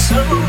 so